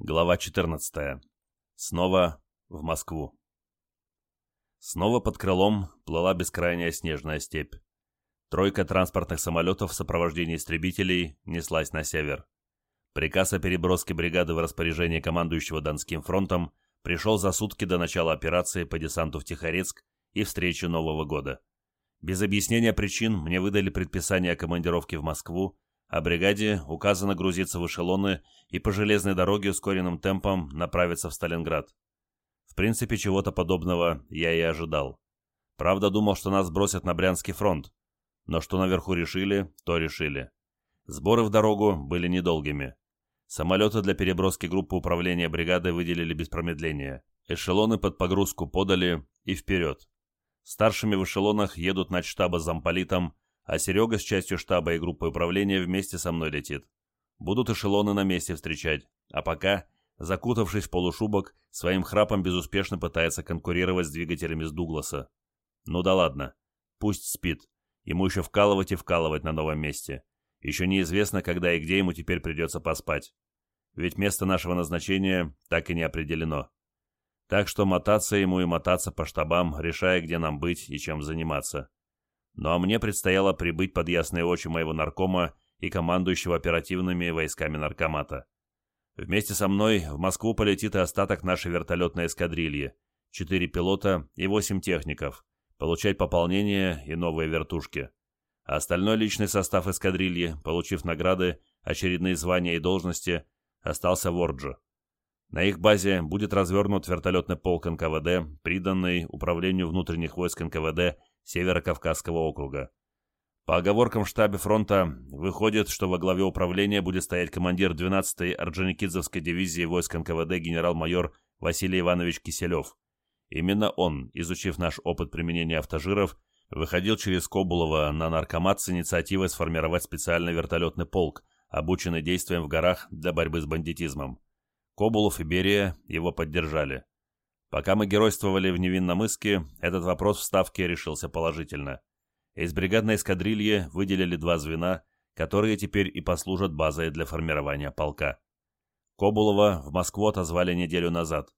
Глава 14. Снова в Москву. Снова под крылом плыла бескрайняя снежная степь. Тройка транспортных самолетов в сопровождении истребителей неслась на север. Приказ о переброске бригады в распоряжение командующего Донским фронтом пришел за сутки до начала операции по десанту в Тихорецк и встречи Нового года. Без объяснения причин мне выдали предписание о командировке в Москву а бригаде указано грузиться в эшелоны и по железной дороге ускоренным темпом направиться в Сталинград. В принципе, чего-то подобного я и ожидал. Правда, думал, что нас бросят на Брянский фронт, но что наверху решили, то решили. Сборы в дорогу были недолгими. Самолеты для переброски группы управления бригады выделили без промедления. Эшелоны под погрузку подали и вперед. Старшими в эшелонах едут на штаба с замполитом, а Серега с частью штаба и группой управления вместе со мной летит. Будут эшелоны на месте встречать, а пока, закутавшись в полушубок, своим храпом безуспешно пытается конкурировать с двигателями с Дугласа. Ну да ладно, пусть спит. Ему еще вкалывать и вкалывать на новом месте. Еще неизвестно, когда и где ему теперь придется поспать. Ведь место нашего назначения так и не определено. Так что мотаться ему и мотаться по штабам, решая, где нам быть и чем заниматься. Ну а мне предстояло прибыть под ясные очи моего наркома и командующего оперативными войсками наркомата. Вместе со мной в Москву полетит и остаток нашей вертолетной эскадрильи. Четыре пилота и восемь техников. Получать пополнение и новые вертушки. А остальной личный состав эскадрильи, получив награды, очередные звания и должности, остался в Орджо. На их базе будет развернут вертолетный полк НКВД, приданный Управлению внутренних войск НКВД Северо-Кавказского округа. По оговоркам штабе фронта выходит, что во главе управления будет стоять командир 12-й Орджоникидзевской дивизии войск НКВД генерал-майор Василий Иванович Киселев. Именно он, изучив наш опыт применения автожиров, выходил через Кобулова на наркомат с инициативой сформировать специальный вертолетный полк, обученный действиям в горах для борьбы с бандитизмом. Кобулов и Берия его поддержали. Пока мы геройствовали в Невинномыске, этот вопрос в Ставке решился положительно. Из бригадной эскадрильи выделили два звена, которые теперь и послужат базой для формирования полка. Кобулова в Москву отозвали неделю назад.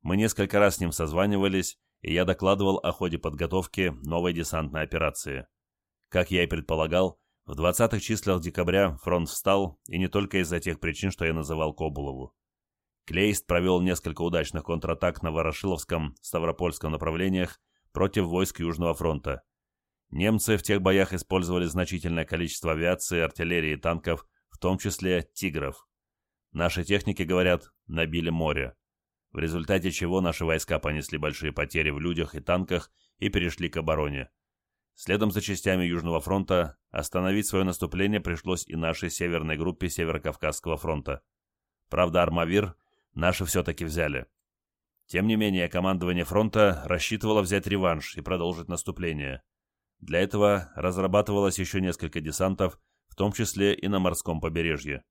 Мы несколько раз с ним созванивались, и я докладывал о ходе подготовки новой десантной операции. Как я и предполагал, в 20-х числах декабря фронт встал, и не только из-за тех причин, что я называл Кобулову. Клейст провел несколько удачных контратак на Ворошиловском, Ставропольском направлениях против войск Южного фронта. Немцы в тех боях использовали значительное количество авиации, артиллерии и танков, в том числе «Тигров». Наши техники, говорят, набили море, в результате чего наши войска понесли большие потери в людях и танках и перешли к обороне. Следом за частями Южного фронта остановить свое наступление пришлось и нашей северной группе Северо-Кавказского фронта. Правда, Армавир – Наши все-таки взяли. Тем не менее, командование фронта рассчитывало взять реванш и продолжить наступление. Для этого разрабатывалось еще несколько десантов, в том числе и на морском побережье.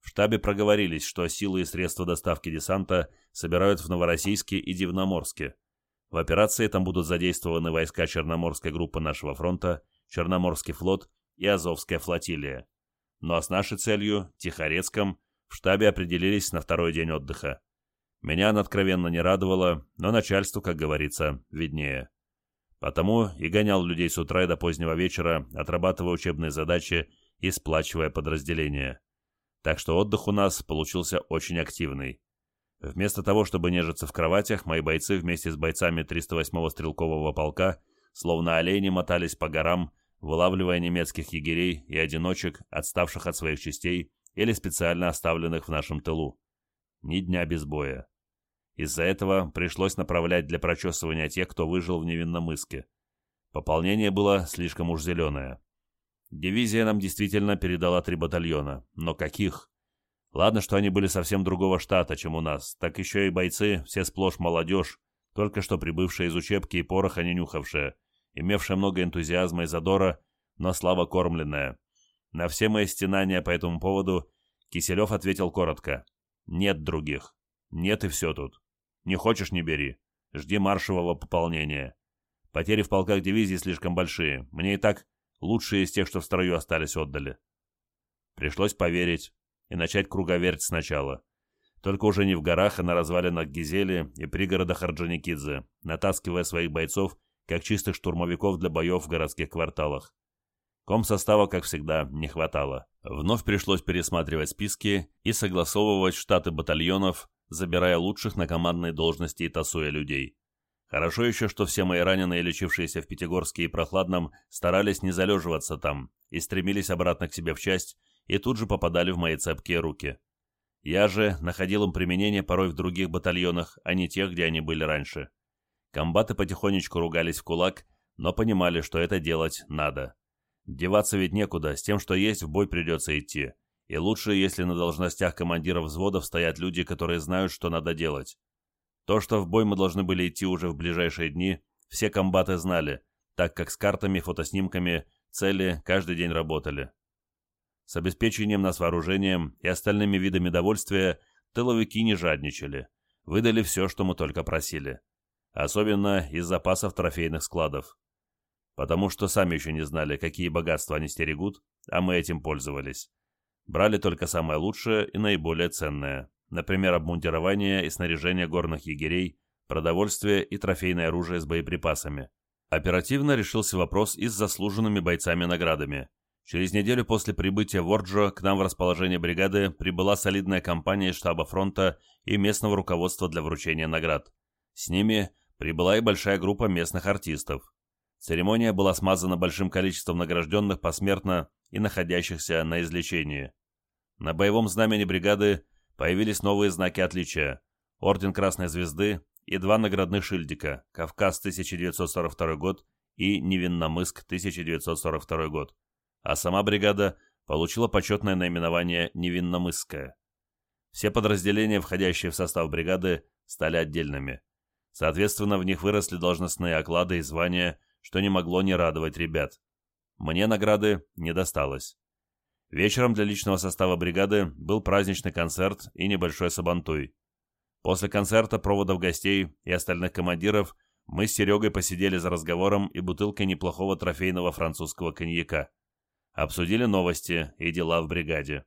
В штабе проговорились, что силы и средства доставки десанта собирают в Новороссийске и Дивноморске. В операции там будут задействованы войска Черноморской группы нашего фронта, Черноморский флот и Азовская флотилия. Ну а с нашей целью, Тихорецком, в штабе определились на второй день отдыха. Меня она откровенно не радовало, но начальству, как говорится, виднее. Потому и гонял людей с утра и до позднего вечера, отрабатывая учебные задачи и сплачивая подразделения. Так что отдых у нас получился очень активный. Вместо того, чтобы нежиться в кроватях, мои бойцы вместе с бойцами 308-го стрелкового полка словно олени мотались по горам, вылавливая немецких егерей и одиночек, отставших от своих частей, или специально оставленных в нашем тылу. Ни дня без боя. Из-за этого пришлось направлять для прочесывания тех, кто выжил в Невинномыске. Пополнение было слишком уж зеленое. Дивизия нам действительно передала три батальона. Но каких? Ладно, что они были совсем другого штата, чем у нас. Так еще и бойцы, все сплошь молодежь, только что прибывшие из учебки и пороха не нюхавшие, имевшие много энтузиазма и задора, но слабо кормленная. На все мои стенания по этому поводу Киселев ответил коротко. «Нет других. Нет и все тут. Не хочешь — не бери. Жди маршевого пополнения. Потери в полках дивизии слишком большие. Мне и так лучшие из тех, что в строю остались, отдали». Пришлось поверить и начать круговерть сначала. только уже не в горах, а на развалинах Гизели и пригородах Орджоникидзе, натаскивая своих бойцов, как чистых штурмовиков для боев в городских кварталах. Комсостава, как всегда, не хватало. Вновь пришлось пересматривать списки и согласовывать штаты батальонов, забирая лучших на командные должности и тасуя людей. Хорошо еще, что все мои раненые, лечившиеся в Пятигорске и Прохладном, старались не залеживаться там и стремились обратно к себе в часть, и тут же попадали в мои цепкие руки. Я же находил им применение порой в других батальонах, а не тех, где они были раньше. Комбаты потихонечку ругались в кулак, но понимали, что это делать надо. Деваться ведь некуда, с тем, что есть, в бой придется идти. И лучше, если на должностях командиров взводов стоят люди, которые знают, что надо делать. То, что в бой мы должны были идти уже в ближайшие дни, все комбаты знали, так как с картами, фотоснимками, цели каждый день работали. С обеспечением нас вооружением и остальными видами довольствия тыловики не жадничали. Выдали все, что мы только просили. Особенно из запасов трофейных складов. Потому что сами еще не знали, какие богатства они стерегут, а мы этим пользовались. Брали только самое лучшее и наиболее ценное. Например, обмундирование и снаряжение горных егерей, продовольствие и трофейное оружие с боеприпасами. Оперативно решился вопрос и с заслуженными бойцами-наградами. Через неделю после прибытия в Орджо к нам в расположение бригады прибыла солидная компания штаба фронта и местного руководства для вручения наград. С ними прибыла и большая группа местных артистов. Церемония была смазана большим количеством награжденных посмертно и находящихся на излечении. На боевом знамени бригады появились новые знаки отличия – Орден Красной Звезды и два наградных шильдика – Кавказ 1942 год и Невинномыск 1942 год а сама бригада получила почетное наименование «Невинномысская». Все подразделения, входящие в состав бригады, стали отдельными. Соответственно, в них выросли должностные оклады и звания, что не могло не радовать ребят. Мне награды не досталось. Вечером для личного состава бригады был праздничный концерт и небольшой сабантуй. После концерта проводов гостей и остальных командиров мы с Серегой посидели за разговором и бутылкой неплохого трофейного французского коньяка. Обсудили новости и дела в бригаде.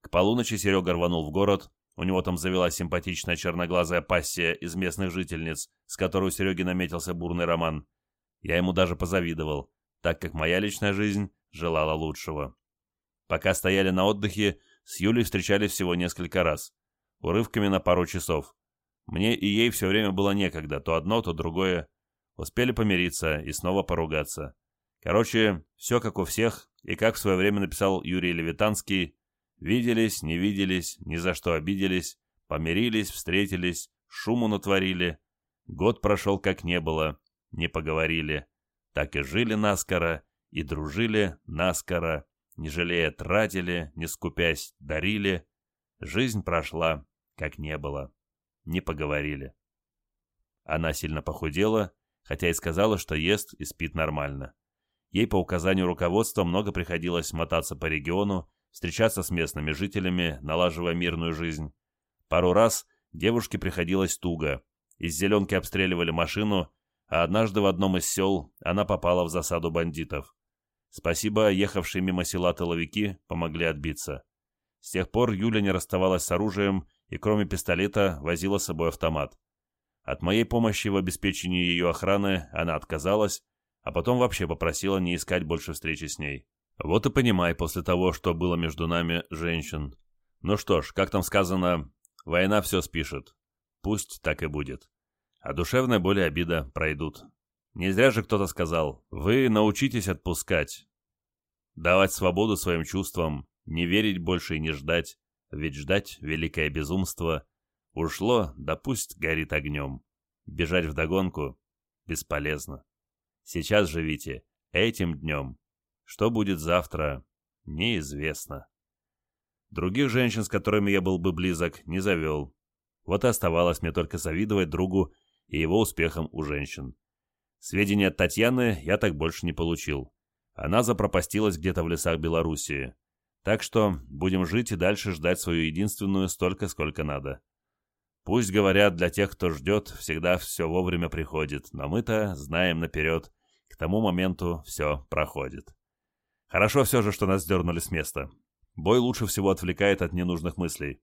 К полуночи Серега рванул в город, у него там завелась симпатичная черноглазая пассия из местных жительниц, с которой у Сереги наметился бурный роман. Я ему даже позавидовал, так как моя личная жизнь желала лучшего. Пока стояли на отдыхе, с Юлей встречались всего несколько раз. Урывками на пару часов. Мне и ей все время было некогда, то одно, то другое. Успели помириться и снова поругаться. Короче, все как у всех, и как в свое время написал Юрий Левитанский, виделись, не виделись, ни за что обиделись, помирились, встретились, шуму натворили. Год прошел как не было, не поговорили. Так и жили наскоро, и дружили наскоро, не жалея тратили, не скупясь дарили. Жизнь прошла, как не было, не поговорили. Она сильно похудела, хотя и сказала, что ест и спит нормально. Ей по указанию руководства много приходилось мотаться по региону, встречаться с местными жителями, налаживая мирную жизнь. Пару раз девушке приходилось туго. Из зеленки обстреливали машину, а однажды в одном из сел она попала в засаду бандитов. Спасибо, ехавшие мимо села тыловики помогли отбиться. С тех пор Юля не расставалась с оружием и кроме пистолета возила с собой автомат. От моей помощи в обеспечении ее охраны она отказалась, а потом вообще попросила не искать больше встречи с ней. Вот и понимай после того, что было между нами, женщин. Ну что ж, как там сказано, война все спишет. Пусть так и будет. А душевная боль обида пройдут. Не зря же кто-то сказал, вы научитесь отпускать. Давать свободу своим чувствам, не верить больше и не ждать, ведь ждать — великое безумство. Ушло, да пусть горит огнем. Бежать вдогонку — бесполезно. Сейчас живите этим днем. Что будет завтра, неизвестно. Других женщин, с которыми я был бы близок, не завел. Вот и оставалось мне только завидовать другу и его успехам у женщин. Сведения от Татьяны я так больше не получил. Она запропастилась где-то в лесах Белоруссии. Так что будем жить и дальше ждать свою единственную столько, сколько надо. Пусть говорят, для тех, кто ждет, всегда все вовремя приходит, но мы-то знаем наперед, к тому моменту все проходит. Хорошо все же, что нас дернули с места. Бой лучше всего отвлекает от ненужных мыслей.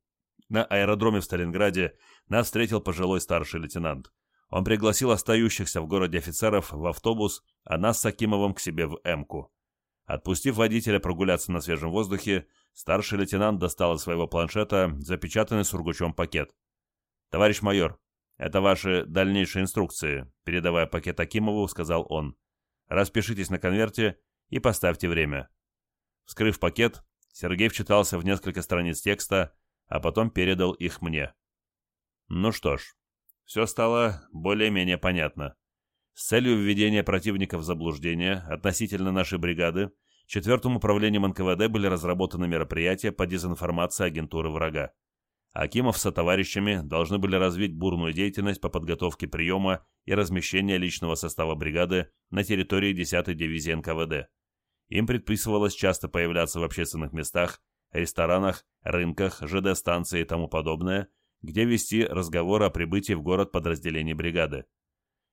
На аэродроме в Сталинграде нас встретил пожилой старший лейтенант. Он пригласил остающихся в городе офицеров в автобус, а нас с Акимовым к себе в Эмку. Отпустив водителя прогуляться на свежем воздухе, старший лейтенант достал из своего планшета запечатанный сургучом пакет. «Товарищ майор, это ваши дальнейшие инструкции», передавая пакет Акимову, сказал он. «Распишитесь на конверте и поставьте время». Вскрыв пакет, Сергей вчитался в несколько страниц текста, а потом передал их мне. Ну что ж, все стало более-менее понятно. С целью введения противника в заблуждение относительно нашей бригады, четвертым управлением НКВД были разработаны мероприятия по дезинформации агентуры врага. Акимов со товарищами должны были развить бурную деятельность по подготовке приема и размещения личного состава бригады на территории 10-й дивизии НКВД. Им предписывалось часто появляться в общественных местах, ресторанах, рынках, ЖД-станции и тому подобное, где вести разговоры о прибытии в город подразделений бригады.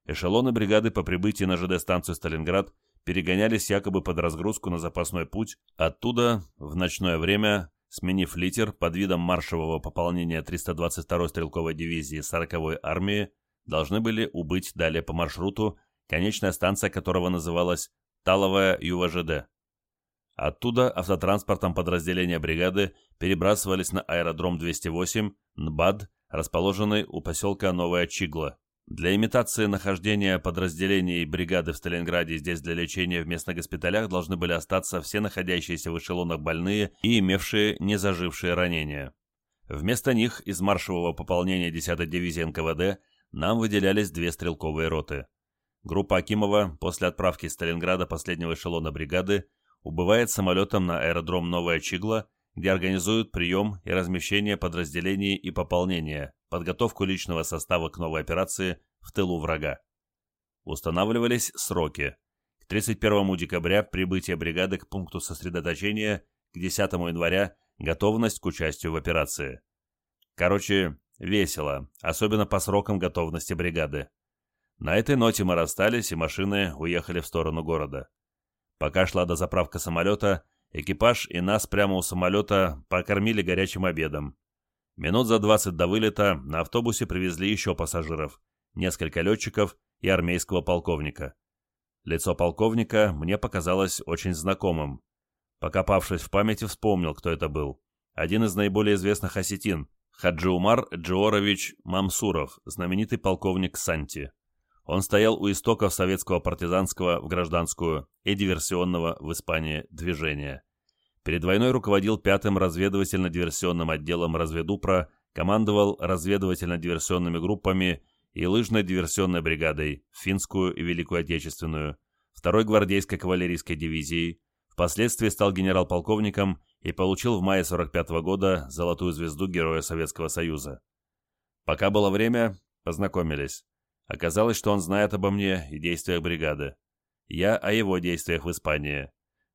Эшелоны бригады по прибытии на ЖД-станцию Сталинград перегонялись якобы под разгрузку на запасной путь, оттуда, в ночное время, сменив литер под видом маршевого пополнения 322-й стрелковой дивизии 40-й армии, должны были убыть далее по маршруту, конечная станция которого называлась Таловая ЮВЖД. Оттуда автотранспортом подразделения бригады перебрасывались на аэродром 208 НБАД, расположенный у поселка Новая Чигла. Для имитации нахождения подразделений бригады в Сталинграде здесь для лечения в местных госпиталях должны были остаться все находящиеся в эшелонах больные и имевшие незажившие ранения. Вместо них из маршевого пополнения 10-й дивизии НКВД нам выделялись две стрелковые роты. Группа Акимова после отправки из Сталинграда последнего эшелона бригады убывает самолетом на аэродром Новая Чигла, где организуют прием и размещение подразделений и пополнения, подготовку личного состава к новой операции в тылу врага. Устанавливались сроки. К 31 декабря прибытие бригады к пункту сосредоточения, к 10 января готовность к участию в операции. Короче, весело, особенно по срокам готовности бригады. На этой ноте мы расстались, и машины уехали в сторону города. Пока шла дозаправка самолета, экипаж и нас прямо у самолета покормили горячим обедом. Минут за 20 до вылета на автобусе привезли еще пассажиров, несколько летчиков и армейского полковника. Лицо полковника мне показалось очень знакомым. Покопавшись в памяти, вспомнил, кто это был. Один из наиболее известных осетин, Хаджи Умар Джорович Мамсуров, знаменитый полковник Санти. Он стоял у истоков советского партизанского в гражданскую и диверсионного в Испании движения. Перед войной руководил пятым разведывательно-диверсионным отделом разведупра, командовал разведывательно-диверсионными группами и лыжно-диверсионной бригадой, финскую и Великую Отечественную, второй гвардейской кавалерийской дивизией, впоследствии стал генерал-полковником и получил в мае 45 -го года Золотую звезду Героя Советского Союза. Пока было время, познакомились. Оказалось, что он знает обо мне и действиях бригады. Я о его действиях в Испании.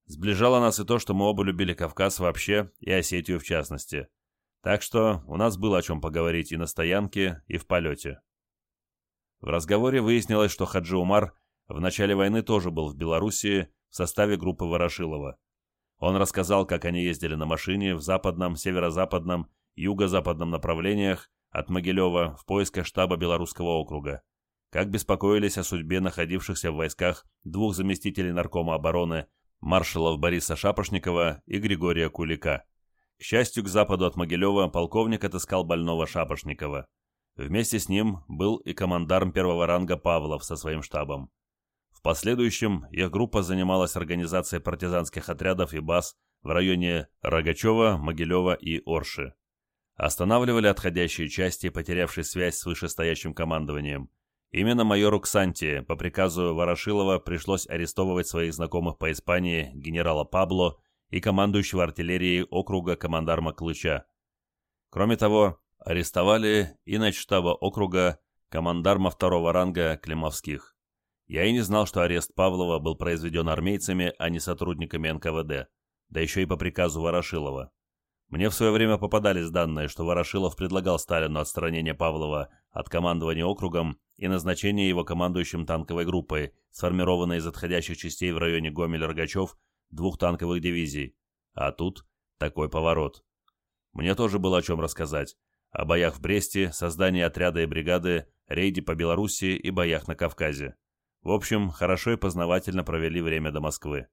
Сближало нас и то, что мы оба любили Кавказ вообще и Осетию в частности. Так что у нас было о чем поговорить и на стоянке, и в полете. В разговоре выяснилось, что Хаджи Умар в начале войны тоже был в Белоруссии в составе группы Ворошилова. Он рассказал, как они ездили на машине в западном, северо-западном, юго-западном направлениях от Могилева в поисках штаба Белорусского округа как беспокоились о судьбе находившихся в войсках двух заместителей наркома обороны маршалов Бориса Шапошникова и Григория Кулика. К счастью, к западу от Могилева полковник отыскал больного Шапошникова. Вместе с ним был и командарм первого ранга Павлов со своим штабом. В последующем их группа занималась организацией партизанских отрядов и баз в районе Рогачева, Могилева и Орши. Останавливали отходящие части, потерявшие связь с вышестоящим командованием – Именно майору Ксанти по приказу Ворошилова пришлось арестовывать своих знакомых по Испании генерала Пабло и командующего артиллерией округа командарма Клыча. Кроме того, арестовали и начштаба округа командарма второго ранга Климовских. Я и не знал, что арест Павлова был произведен армейцами, а не сотрудниками НКВД, да еще и по приказу Ворошилова. Мне в свое время попадались данные, что Ворошилов предлагал Сталину отстранение Павлова от командования округом и назначение его командующим танковой группой, сформированной из отходящих частей в районе Гомель-Рогачев двух танковых дивизий. А тут такой поворот. Мне тоже было о чем рассказать, о боях в Бресте, создании отряда и бригады, рейде по Белоруссии и боях на Кавказе. В общем, хорошо и познавательно провели время до Москвы.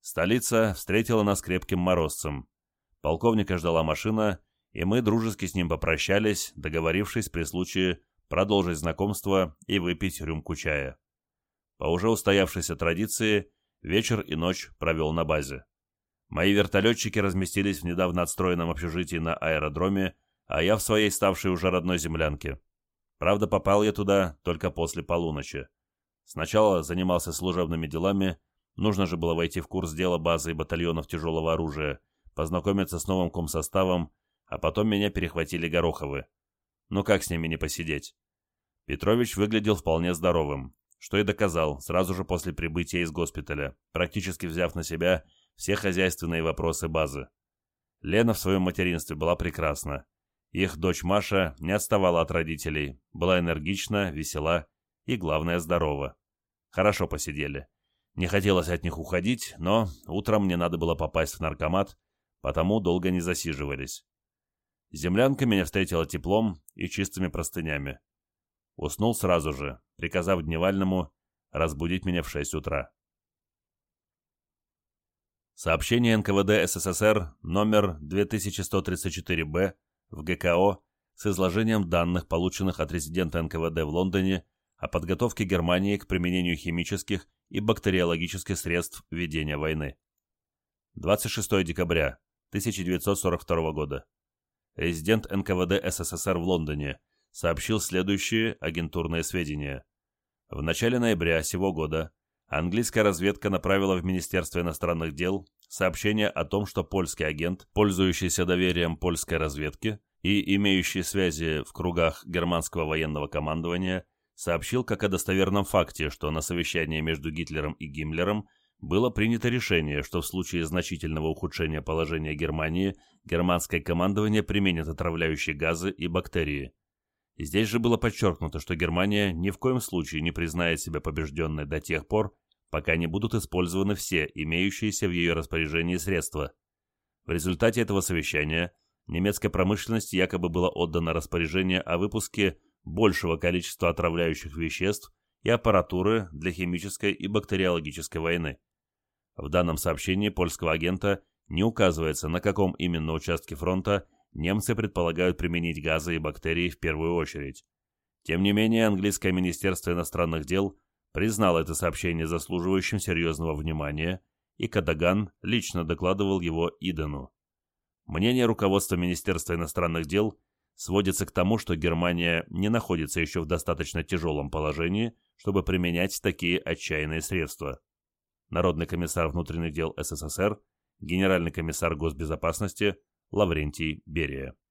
Столица встретила нас крепким морозцем. Полковника ждала машина, и мы дружески с ним попрощались, договорившись при случае продолжить знакомство и выпить рюмку чая. По уже устоявшейся традиции, вечер и ночь провел на базе. Мои вертолетчики разместились в недавно отстроенном общежитии на аэродроме, а я в своей ставшей уже родной землянке. Правда, попал я туда только после полуночи. Сначала занимался служебными делами, нужно же было войти в курс дела базы и батальонов тяжелого оружия, познакомиться с новым комсоставом, а потом меня перехватили Гороховы. Ну как с ними не посидеть? Петрович выглядел вполне здоровым, что и доказал сразу же после прибытия из госпиталя, практически взяв на себя все хозяйственные вопросы базы. Лена в своем материнстве была прекрасна. Их дочь Маша не отставала от родителей, была энергична, весела и, главное, здорова. Хорошо посидели. Не хотелось от них уходить, но утром мне надо было попасть в наркомат, потому долго не засиживались. Землянка меня встретила теплом и чистыми простынями. Уснул сразу же, приказав Дневальному разбудить меня в 6 утра. Сообщение НКВД СССР номер 2134-Б в ГКО с изложением данных, полученных от резидента НКВД в Лондоне о подготовке Германии к применению химических и бактериологических средств ведения войны. 26 декабря 1942 года. Резидент НКВД СССР в Лондоне сообщил следующие агентурные сведения. В начале ноября сего года английская разведка направила в Министерство иностранных дел сообщение о том, что польский агент, пользующийся доверием польской разведки и имеющий связи в кругах германского военного командования, сообщил как о достоверном факте, что на совещании между Гитлером и Гиммлером было принято решение, что в случае значительного ухудшения положения Германии германское командование применит отравляющие газы и бактерии. Здесь же было подчеркнуто, что Германия ни в коем случае не признает себя побежденной до тех пор, пока не будут использованы все имеющиеся в ее распоряжении средства. В результате этого совещания немецкой промышленности якобы было отдано распоряжение о выпуске большего количества отравляющих веществ и аппаратуры для химической и бактериологической войны. В данном сообщении польского агента не указывается, на каком именно участке фронта немцы предполагают применить газы и бактерии в первую очередь. Тем не менее, английское министерство иностранных дел признало это сообщение заслуживающим серьезного внимания, и Кадаган лично докладывал его Идену. Мнение руководства Министерства иностранных дел сводится к тому, что Германия не находится еще в достаточно тяжелом положении, чтобы применять такие отчаянные средства. Народный комиссар внутренних дел СССР, генеральный комиссар госбезопасности Лаврентий Берия.